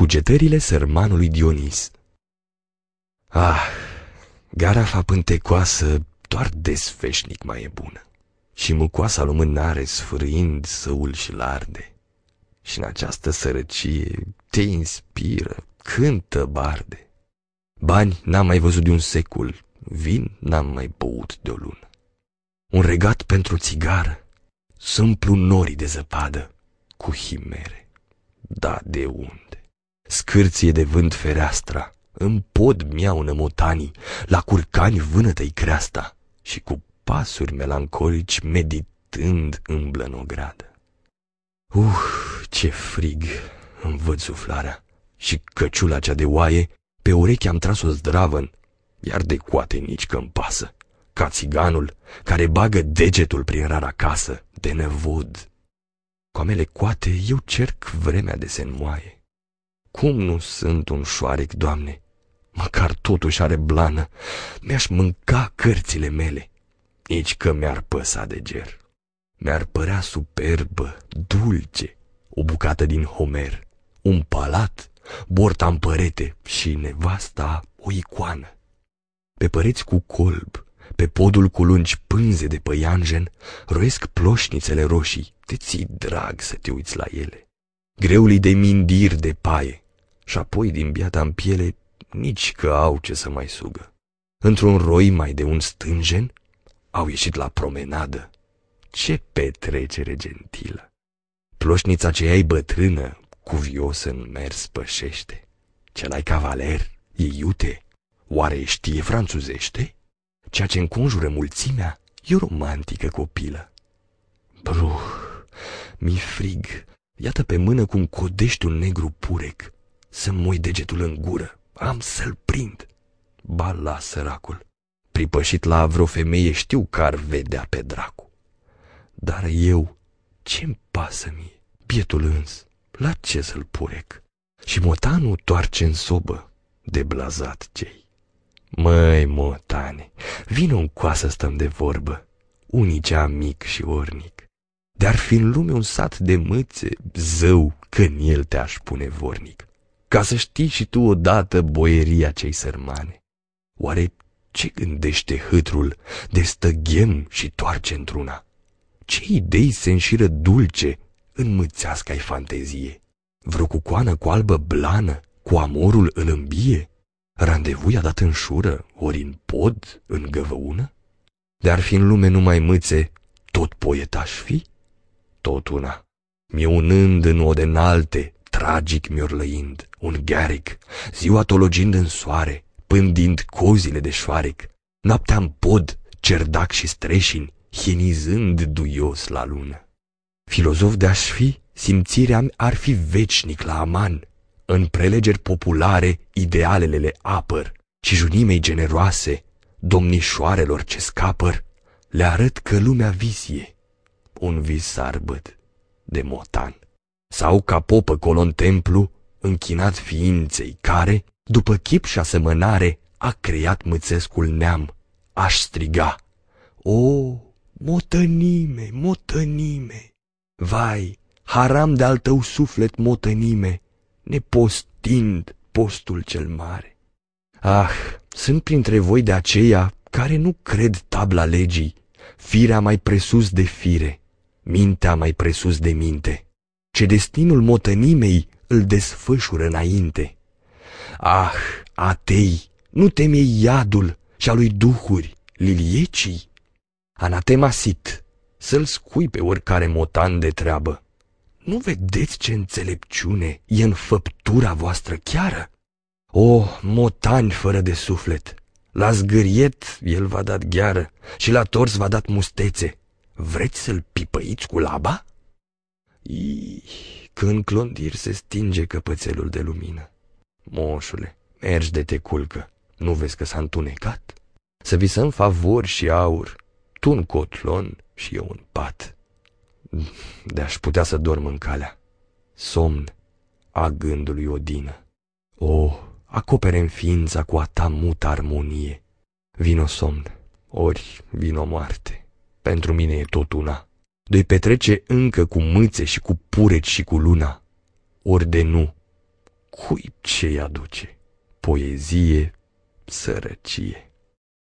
Cugetările sărmanului Dionis Ah, garafa pântecoasă doar desfeșnic mai e bună și mucoasa lumânare sfârâind săul și larde. Și în această sărăcie te inspiră, cântă barde. Bani n-am mai văzut de un secol, vin n-am mai băut de o lună. Un regat pentru țigară, sâmplu norii de zăpadă cu himere. Da, de unde? Scârție de vânt fereastra, în pod miaună motanii, la curcani vânătă-i creasta și cu pasuri melancolici meditând în o gradă. Uh, ce frig! Îmi văd suflarea și căciula cea de oaie, pe ureche am tras-o zdravăn, iar de coate nici că-mi pasă, ca țiganul care bagă degetul prin rara casă, de nevod. Cu amele coate eu cerc vremea de se înmoaie. Cum nu sunt un șoarec, Doamne? Măcar totuși are blană, mi-aș mânca cărțile mele, nici că mi-ar păsa de ger. Mi-ar părea superbă, dulce, o bucată din Homer, un palat, borta în părete și nevasta o icoană. Pe păreți cu colb, pe podul cu lungi pânze de păianjen, roiesc ploșnițele roșii, te ții drag să te uiți la ele. Greului de mindir de paie, și apoi din biata în piele, nici că au ce să mai sugă. Într-un roi mai de un stânjen, au ieșit la promenadă. Ce petrecere gentilă! Ploșnița ce ai bătrână, cuvios în mers pășește. Cel-ai cavaler, e iute, oare știe franțuzește? Ceea ce înconjură mulțimea e o romantică copilă. Bruh, mi frig, iată pe mână cum codești un negru purec, să moi degetul în gură, am să-l prind. Ba la săracul, pripășit la vreo femeie știu că ar vedea pe dracu. Dar eu, ce-mi pasă mie, bietul îns, la ce să-l purec? Și motanul toarce în sobă, de blazat cei. Măi, motane, vină un coasă stăm de vorbă, unicea mic și ornic. Dar fi în lume un sat de mâțe, zău, că în el te-aș pune vornic, ca să știi și tu odată boieria cei sărmane. Oare ce gândește hâtrul de stăghem și toarce într-una? Ce idei se înșiră dulce în mâțească-ai fantezie? Vreo cucoană cu albă blană, cu amorul îl îmbie? Randevui a dat în șură, ori în pod, în găvăună? De-ar fi în lume numai mâțe, tot poet aș fi? Tot una, miunând în ode înalte, tragic miorlăind, un ghearic, ziua tologind în soare, pândind cozile de șoarec, noaptea în pod, cerdac și streșin, hienizând duios la lună. Filozof de-aș fi, simțirea ar fi veșnic la aman, în prelegeri populare idealele le apăr și junimei generoase, domnișoarelor ce scapăr, le arăt că lumea visie, un vis sarbăt de motan. Sau ca popă colon templu, închinat ființei care, după chip și asemănare, a creat mâțescul neam, aș striga, O, motănime, motănime! Vai, haram de-al tău suflet motănime, nepostind postul cel mare. Ah, sunt printre voi de aceia care nu cred tabla legii, firea mai presus de fire, mintea mai presus de minte, ce destinul motănimei îl desfășură înainte. Ah, atei, nu teme iadul și a lui duhuri, liliecii? Anatema sit, să-l scui pe oricare motan de treabă. Nu vedeți ce înțelepciune e în făptura voastră chiară? O, motani fără de suflet! La zgâriet el v-a dat gheară și la tors v-a dat mustețe. Vreți să-l pipăiți cu laba? Ii, când clondir se stinge căpățelul de lumină. Moșule, mergi de te culcă, nu vezi că s-a întunecat? Să visăm favori și aur, tu un cotlon și eu un pat de-aș putea să dorm în calea. Somn a gândului odină. O, acopere în ființa cu a ta mută armonie. Vino somn, ori vino moarte. Pentru mine e tot una. Doi petrece încă cu mâțe și cu pureci și cu luna. Ori de nu, cui ce-i aduce? Poezie, sărăcie.